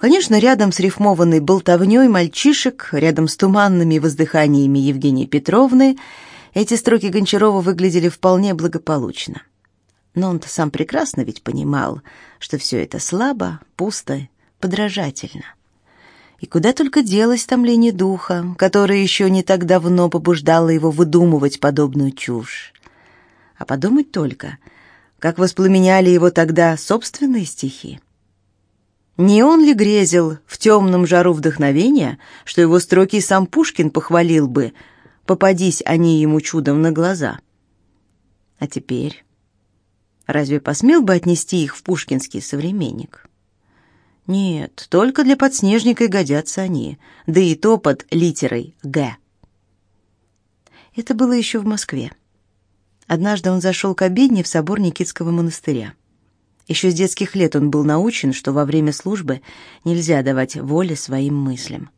Конечно, рядом с рифмованной болтовней мальчишек, рядом с туманными воздыханиями Евгении Петровны, эти строки Гончарова выглядели вполне благополучно. Но он-то сам прекрасно ведь понимал, что все это слабо, пусто, подражательно. И куда только делась там лень духа, которая еще не так давно побуждала его выдумывать подобную чушь. А подумать только, как воспламеняли его тогда собственные стихи. Не он ли грезил в темном жару вдохновения, что его строки сам Пушкин похвалил бы, попадись они ему чудом на глаза? А теперь... Разве посмел бы отнести их в пушкинский современник? Нет, только для подснежника и годятся они, да и то под литерой «Г». Это было еще в Москве. Однажды он зашел к обедне в собор Никитского монастыря. Еще с детских лет он был научен, что во время службы нельзя давать воли своим мыслям.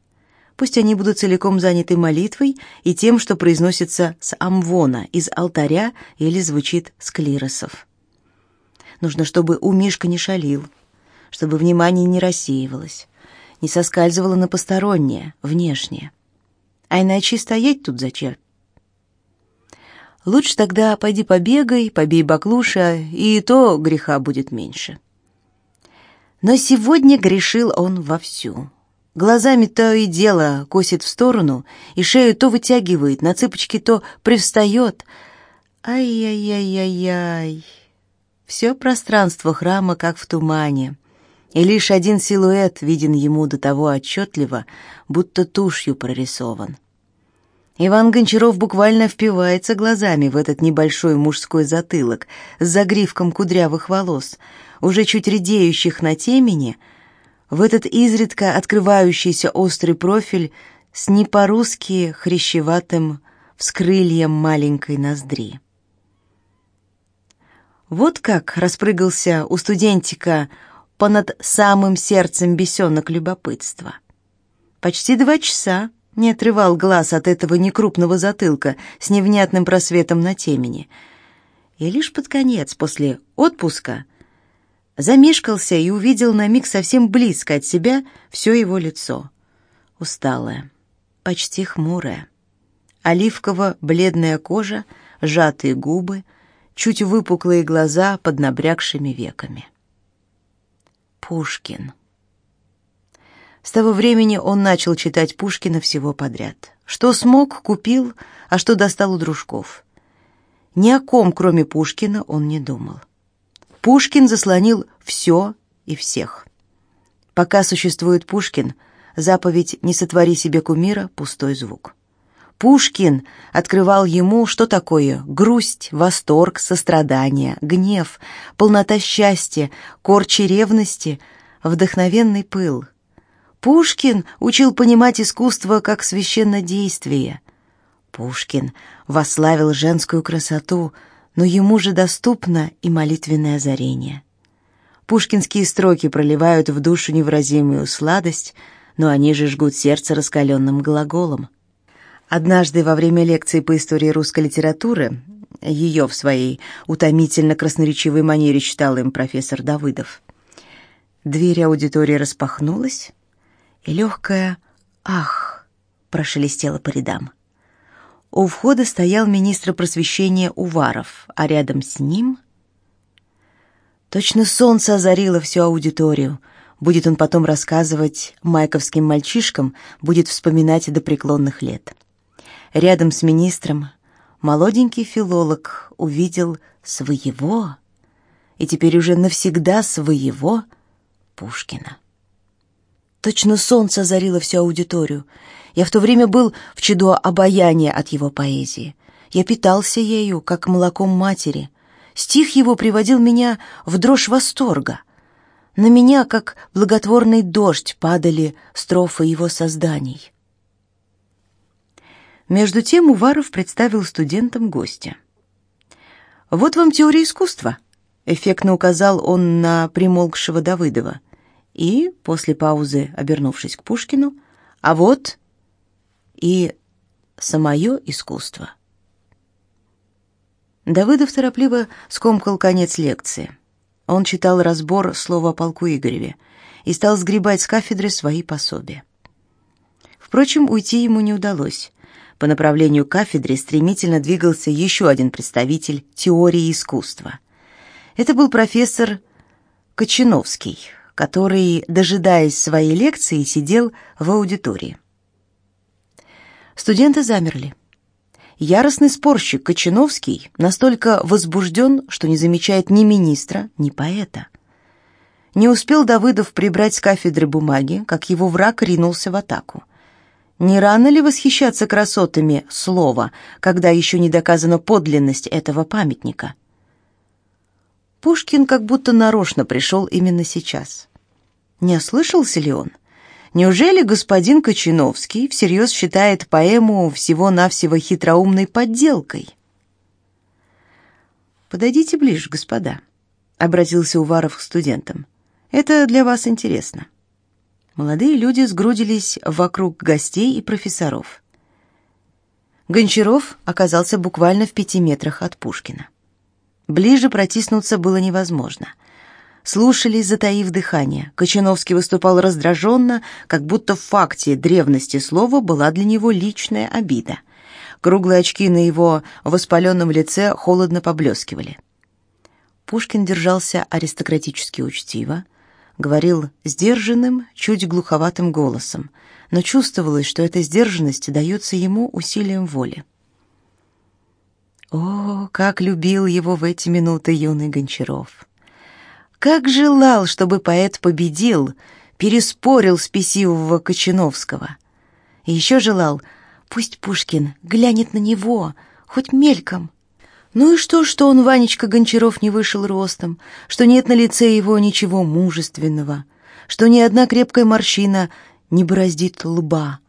Пусть они будут целиком заняты молитвой и тем, что произносится с амвона, из алтаря или звучит с клиросов. Нужно, чтобы у Мишка не шалил, чтобы внимание не рассеивалось, не соскальзывало на постороннее, внешнее. А иначе стоять тут зачем? Лучше тогда пойди побегай, побей баклуша, и то греха будет меньше. Но сегодня грешил он вовсю. Глазами то и дело косит в сторону, и шею то вытягивает, на цыпочки то привстает. Ай-яй-яй-яй-яй. Все пространство храма как в тумане, и лишь один силуэт виден ему до того отчетливо, будто тушью прорисован. Иван Гончаров буквально впивается глазами в этот небольшой мужской затылок с загривком кудрявых волос, уже чуть редеющих на темени, в этот изредка открывающийся острый профиль с не по-русски хрящеватым вскрыльем маленькой ноздри. Вот как распрыгался у студентика понад самым сердцем бесенок любопытства. Почти два часа не отрывал глаз от этого некрупного затылка с невнятным просветом на темени. И лишь под конец, после отпуска, замешкался и увидел на миг совсем близко от себя все его лицо. Усталое, почти хмурое. Оливково-бледная кожа, сжатые губы — чуть выпуклые глаза под набрякшими веками. Пушкин. С того времени он начал читать Пушкина всего подряд. Что смог, купил, а что достал у дружков. Ни о ком, кроме Пушкина, он не думал. Пушкин заслонил все и всех. Пока существует Пушкин, заповедь «Не сотвори себе кумира» — пустой звук. Пушкин открывал ему, что такое грусть, восторг, сострадание, гнев, полнота счастья, корчи ревности, вдохновенный пыл. Пушкин учил понимать искусство как священнодействие. Пушкин вославил женскую красоту, но ему же доступно и молитвенное озарение. Пушкинские строки проливают в душу невыразимую сладость, но они же жгут сердце раскаленным глаголом. Однажды во время лекции по истории русской литературы ее в своей утомительно красноречивой манере читал им профессор Давыдов. Дверь аудитории распахнулась, и легкое «ах» прошелестело по рядам. У входа стоял министр просвещения Уваров, а рядом с ним... Точно солнце озарило всю аудиторию. Будет он потом рассказывать майковским мальчишкам, будет вспоминать до преклонных лет. Рядом с министром молоденький филолог увидел своего, и теперь уже навсегда своего Пушкина. Точно солнце озарило всю аудиторию. Я в то время был в чудо обаяния от его поэзии. Я питался ею, как молоком матери. Стих его приводил меня в дрожь восторга. На меня, как благотворный дождь, падали строфы его созданий. Между тем Уваров представил студентам гостя. «Вот вам теория искусства», — эффектно указал он на примолкшего Давыдова. И, после паузы, обернувшись к Пушкину, «А вот и самое искусство». Давыдов торопливо скомкал конец лекции. Он читал разбор слова о полку Игореве, и стал сгребать с кафедры свои пособия. Впрочем, уйти ему не удалось. По направлению к кафедре стремительно двигался еще один представитель теории искусства. Это был профессор Кочиновский, который, дожидаясь своей лекции, сидел в аудитории. Студенты замерли. Яростный спорщик Кочиновский настолько возбужден, что не замечает ни министра, ни поэта. Не успел Давыдов прибрать с кафедры бумаги, как его враг ринулся в атаку. Не рано ли восхищаться красотами слова, когда еще не доказана подлинность этого памятника? Пушкин как будто нарочно пришел именно сейчас. Не ослышался ли он? Неужели господин Кочиновский всерьез считает поэму всего-навсего хитроумной подделкой? «Подойдите ближе, господа», — обратился Уваров к студентам. «Это для вас интересно». Молодые люди сгрудились вокруг гостей и профессоров. Гончаров оказался буквально в пяти метрах от Пушкина. Ближе протиснуться было невозможно. Слушали, затаив дыхание. Кочановский выступал раздраженно, как будто в факте древности слова была для него личная обида. Круглые очки на его воспаленном лице холодно поблескивали. Пушкин держался аристократически учтиво, говорил сдержанным, чуть глуховатым голосом, но чувствовалось, что эта сдержанность дается ему усилием воли. О, как любил его в эти минуты юный Гончаров! Как желал, чтобы поэт победил, переспорил спесивого Кочановского. И еще желал, пусть Пушкин глянет на него, хоть мельком, ну и что, что он, Ванечка Гончаров, не вышел ростом, что нет на лице его ничего мужественного, что ни одна крепкая морщина не бороздит лба.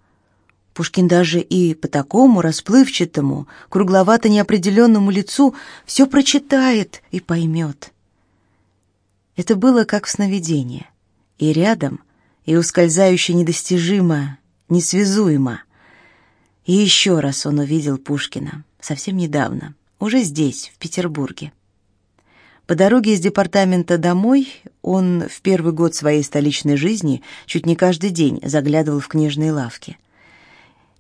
Пушкин даже и по такому расплывчатому, кругловато-неопределенному лицу все прочитает и поймет. Это было как в сновидении, и рядом, и ускользающе недостижимо, несвязуемо. И еще раз он увидел Пушкина, совсем недавно — уже здесь, в Петербурге. По дороге из департамента домой он в первый год своей столичной жизни чуть не каждый день заглядывал в книжные лавки.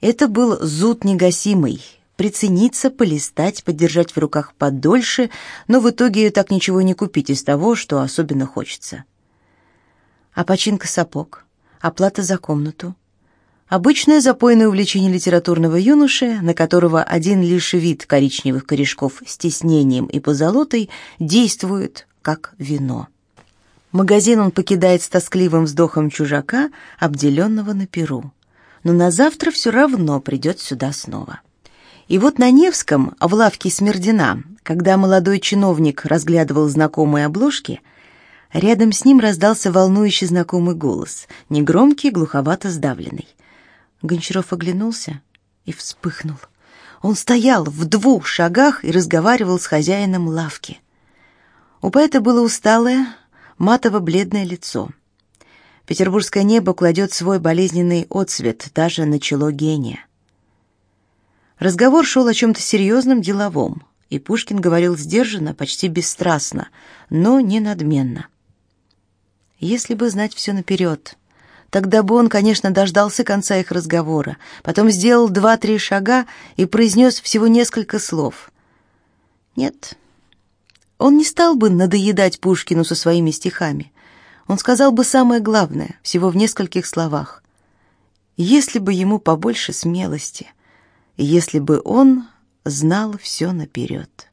Это был зуд негасимый, прицениться, полистать, подержать в руках подольше, но в итоге так ничего не купить из того, что особенно хочется. А починка сапог, оплата за комнату, Обычное запойное увлечение литературного юноши, на которого один лишь вид коричневых корешков с тиснением и позолотой действует как вино. Магазин он покидает с тоскливым вздохом чужака, обделенного на перу. Но на завтра все равно придет сюда снова. И вот на Невском, в лавке Смердина, когда молодой чиновник разглядывал знакомые обложки, рядом с ним раздался волнующий знакомый голос, негромкий, глуховато сдавленный. Гончаров оглянулся и вспыхнул. Он стоял в двух шагах и разговаривал с хозяином лавки. У поэта было усталое, матово-бледное лицо. Петербургское небо кладет свой болезненный отсвет даже на чело гения. Разговор шел о чем-то серьезном, деловом, и Пушкин говорил сдержанно, почти бесстрастно, но не надменно. Если бы знать все наперед, Тогда бы он, конечно, дождался конца их разговора, потом сделал два-три шага и произнес всего несколько слов. Нет, он не стал бы надоедать Пушкину со своими стихами. Он сказал бы самое главное, всего в нескольких словах. Если бы ему побольше смелости, если бы он знал все наперед.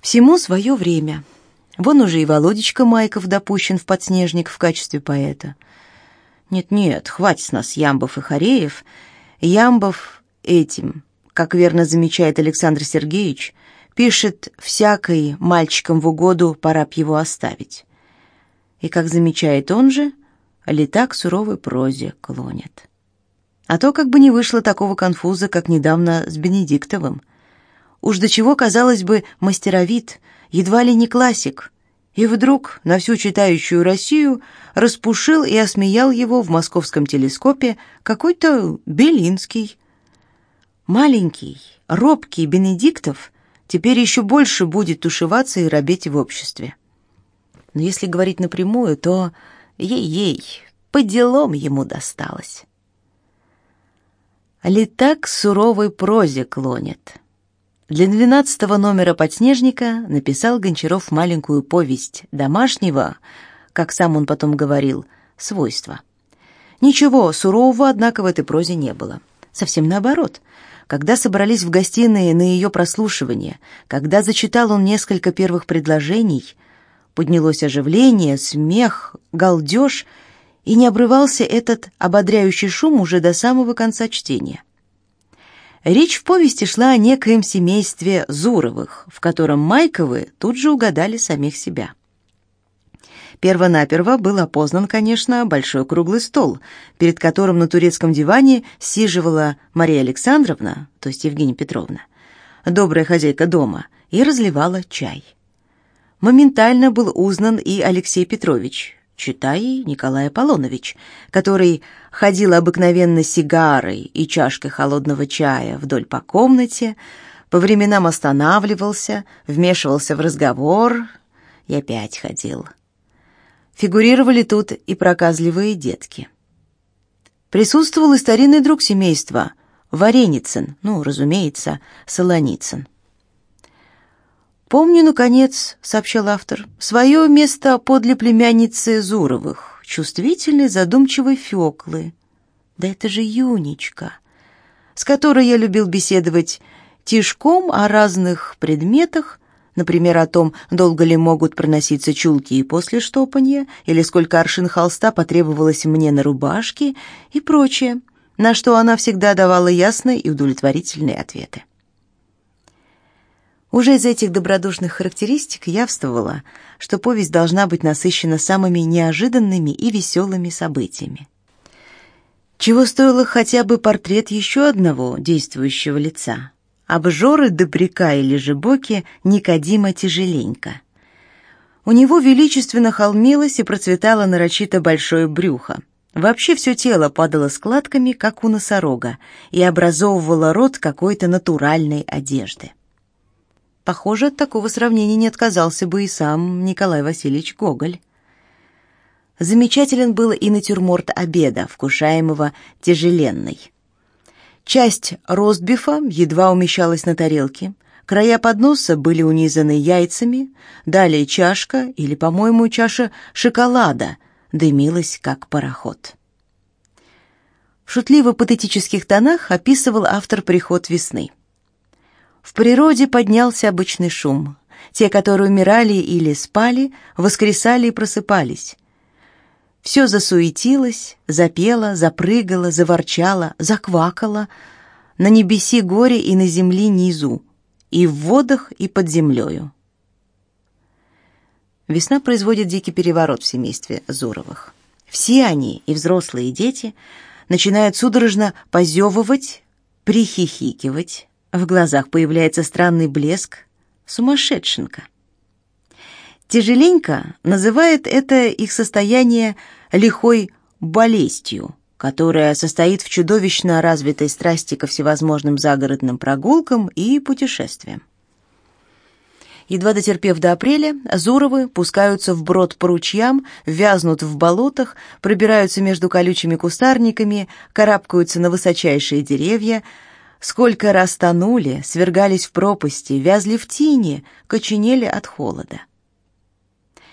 Всему свое время — Вон уже и Володечка Майков допущен в подснежник в качестве поэта. Нет-нет, хватит с нас Ямбов и Хореев. Ямбов этим, как верно замечает Александр Сергеевич, пишет всякой мальчикам в угоду, пора б его оставить. И, как замечает он же, лета к суровой прозе клонит. А то как бы не вышло такого конфуза, как недавно с Бенедиктовым. Уж до чего, казалось бы, мастеровит, едва ли не классик, и вдруг на всю читающую Россию распушил и осмеял его в московском телескопе какой-то Белинский. Маленький, робкий Бенедиктов теперь еще больше будет тушеваться и робеть в обществе. Но если говорить напрямую, то ей-ей, по делам ему досталось. Летак суровой прозе клонит. Для двенадцатого номера «Подснежника» написал Гончаров маленькую повесть домашнего, как сам он потом говорил, свойства. Ничего сурового, однако, в этой прозе не было. Совсем наоборот. Когда собрались в гостиной на ее прослушивание, когда зачитал он несколько первых предложений, поднялось оживление, смех, галдеж, и не обрывался этот ободряющий шум уже до самого конца чтения. Речь в повести шла о некоем семействе Зуровых, в котором Майковы тут же угадали самих себя. Первонаперво был опознан, конечно, большой круглый стол, перед которым на турецком диване сиживала Мария Александровна, то есть Евгения Петровна, добрая хозяйка дома, и разливала чай. Моментально был узнан и Алексей Петрович, читай Николай Аполлонович, который ходил обыкновенно сигарой и чашкой холодного чая вдоль по комнате, по временам останавливался, вмешивался в разговор и опять ходил. Фигурировали тут и проказливые детки. Присутствовал и старинный друг семейства, Вареницын, ну, разумеется, Солоницын. «Помню, наконец», — сообщил автор, — «свое место подле племянницы Зуровых, чувствительной, задумчивой Феклы. Да это же Юнечка, с которой я любил беседовать тишком о разных предметах, например, о том, долго ли могут проноситься чулки и после штопания, или сколько аршин холста потребовалось мне на рубашке и прочее, на что она всегда давала ясные и удовлетворительные ответы. Уже из этих добродушных характеристик явствовало, что повесть должна быть насыщена самыми неожиданными и веселыми событиями. Чего стоило хотя бы портрет еще одного действующего лица — обжоры Добряка или Жебоки Никодима Тяжеленько. У него величественно холмилось и процветало нарочито большое брюхо. Вообще все тело падало складками, как у носорога, и образовывало рот какой-то натуральной одежды. Похоже, от такого сравнения не отказался бы и сам Николай Васильевич Гоголь. Замечателен был и натюрморт обеда, вкушаемого тяжеленной. Часть ростбифа едва умещалась на тарелке, края подноса были унизаны яйцами, далее чашка, или, по-моему, чаша шоколада, дымилась, как пароход. В шутливо-патетических тонах описывал автор приход весны. В природе поднялся обычный шум. Те, которые умирали или спали, воскресали и просыпались. Все засуетилось, запело, запрыгало, заворчало, заквакало. На небеси горе и на земли низу, и в водах, и под землею. Весна производит дикий переворот в семействе Зуровых. Все они, и взрослые, и дети, начинают судорожно позевывать, прихихикивать, в глазах появляется странный блеск. Сумасшедшенка. Тяжеленько называет это их состояние лихой болезнью, которая состоит в чудовищно развитой страсти ко всевозможным загородным прогулкам и путешествиям. Едва дотерпев до апреля, Зуровы пускаются в брод по ручьям, вязнут в болотах, пробираются между колючими кустарниками, карабкаются на высочайшие деревья, Сколько раз тонули, свергались в пропасти, вязли в тине, коченели от холода.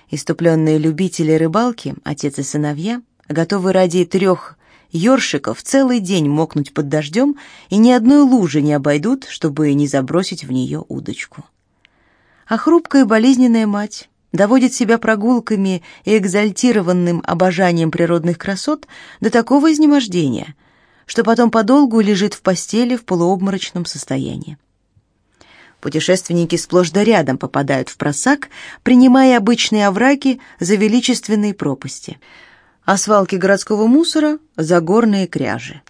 Иступленные любители рыбалки, отец и сыновья, готовы ради трех ёршиков целый день мокнуть под дождем и ни одной лужи не обойдут, чтобы не забросить в нее удочку. А хрупкая и болезненная мать доводит себя прогулками и экзальтированным обожанием природных красот до такого изнемождения – что потом подолгу лежит в постели в полуобморочном состоянии. Путешественники сплошь да рядом попадают в просак, принимая обычные овраги за величественные пропасти, а свалки городского мусора — за горные кряжи.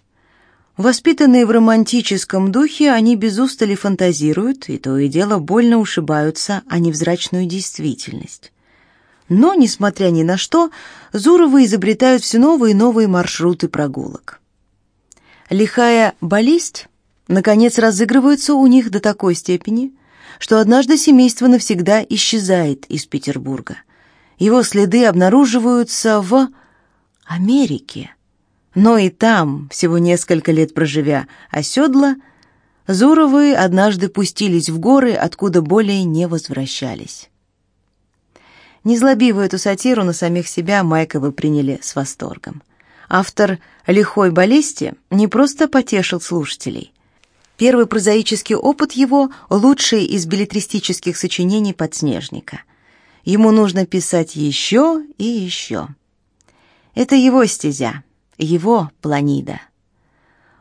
Воспитанные в романтическом духе, они без устали фантазируют, и то и дело больно ушибаются о невзрачную действительность. Но, несмотря ни на что, Зуровы изобретают все новые и новые маршруты прогулок. Лихая болезнь, наконец, разыгрывается у них до такой степени, что однажды семейство навсегда исчезает из Петербурга. его следы обнаруживаются в Америке. Но и там, всего несколько лет проживя, оседла, Зуровы однажды пустились в горы, откуда более не возвращались. Незлобивую эту сатиру на самих себя Майковы приняли с восторгом. Автор «Лихой баллисти» не просто потешил слушателей. Первый прозаический опыт его – лучший из билетристических сочинений подснежника. Ему нужно писать еще и еще. Это его стезя, его планида.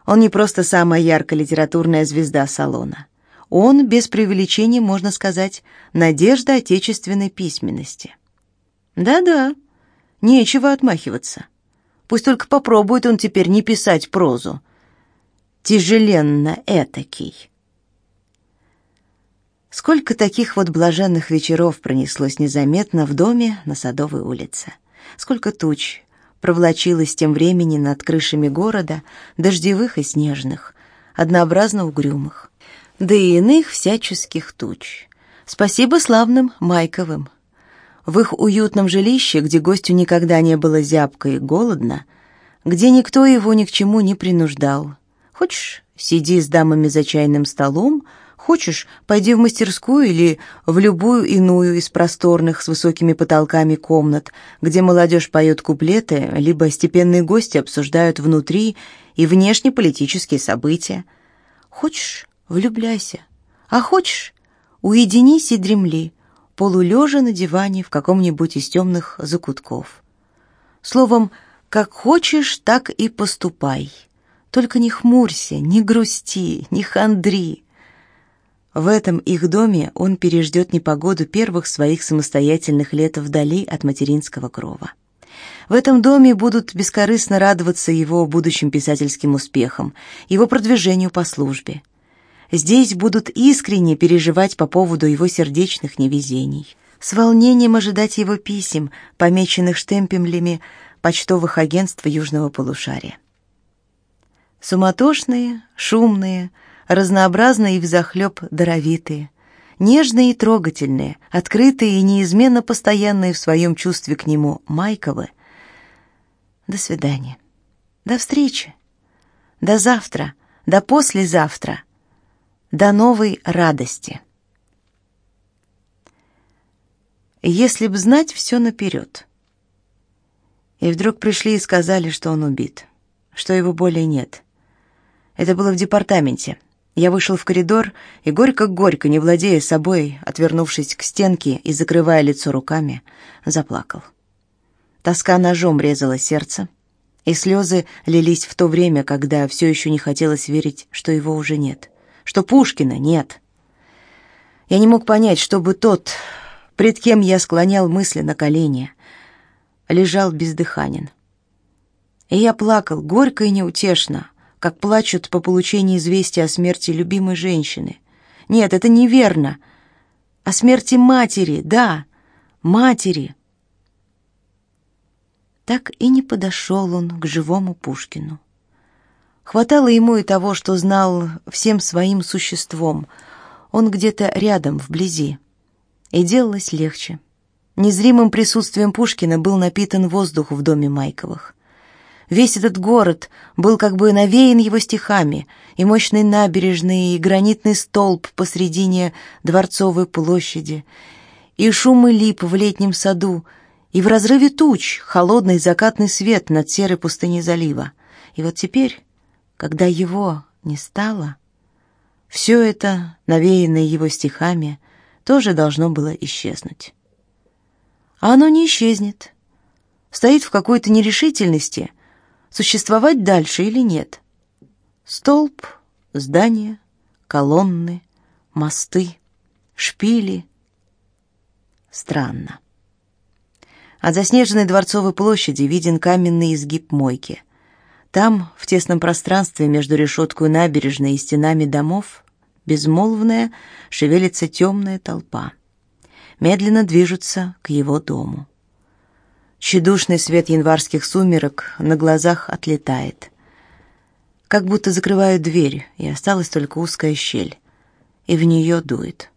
Он не просто самая яркая литературная звезда салона. Он, без преувеличения, можно сказать, надежда отечественной письменности. Да-да, нечего отмахиваться. Пусть только попробует он теперь не писать прозу, тяжеленно этакий. Сколько таких вот блаженных вечеров пронеслось незаметно в доме на Садовой улице. Сколько туч провлачилось тем времени над крышами города, дождевых и снежных, однообразно угрюмых, да и иных всяческих туч. Спасибо славным Майковым. В их уютном жилище, где гостю никогда не было зябко и голодно, где никто его ни к чему не принуждал, Хочешь, сиди с дамами за чайным столом, хочешь, пойди в мастерскую или в любую иную из просторных с высокими потолками комнат, где молодежь поет куплеты, либо степенные гости обсуждают внутри и внешне политические события. Хочешь, влюбляйся, а хочешь, уединись и дремли, полулежа на диване в каком-нибудь из темных закутков. Словом, как хочешь, так и поступай. Только не хмурься, не грусти, не хандри. В этом их доме он переждет непогоду первых своих самостоятельных лет вдали от материнского крова. В этом доме будут бескорыстно радоваться его будущим писательским успехам, его продвижению по службе. Здесь будут искренне переживать по поводу его сердечных невезений, с волнением ожидать его писем, помеченных штемпелями почтовых агентств Южного полушария. Суматошные, шумные, разнообразные и взахлеб даровитые, нежные и трогательные, открытые и неизменно постоянные в своем чувстве к нему Майковы. До свидания. До встречи. До завтра. До послезавтра. До новой радости. Если б знать все наперед. И вдруг пришли и сказали, что он убит, что его более нет. Это было в департаменте. Я вышел в коридор и горько-горько, не владея собой, отвернувшись к стенке и закрывая лицо руками, заплакал. Тоска ножом резала сердце, и слезы лились в то время, когда все еще не хотелось верить, что его уже нет, что Пушкина нет. Я не мог понять, чтобы тот, пред кем я склонял мысли на колени, лежал бездыханен. И я плакал горько и неутешно, как плачут по получении известия о смерти любимой женщины. Нет, это неверно. О смерти матери, да, матери. Так и не подошел он к живому Пушкину. Хватало ему и того, что знал всем своим существом. Он где-то рядом, вблизи. И делалось легче. Незримым присутствием Пушкина был напитан воздух в доме Майковых. Весь этот город был как бы навеян его стихами, и мощные набережные, и гранитный столб посредине Дворцовой площади, и шумы лип в летнем саду, и в разрыве туч холодный закатный свет над серой пустыней залива. И вот теперь, когда его не стало, все это, навеянное его стихами, тоже должно было исчезнуть. А оно не исчезнет. Стоит в какой-то нерешительности, существовать дальше или нет. Столб, здания, колонны, мосты, шпили. Странно. От заснеженной Дворцовой площади виден каменный изгиб мойки. Там, в тесном пространстве между решеткой набережной и стенами домов, безмолвная, шевелится темная толпа. Медленно движутся к его дому. Чудушный свет январских сумерек на глазах отлетает. Как будто закрывают дверь, и осталась только узкая щель, и в нее дует.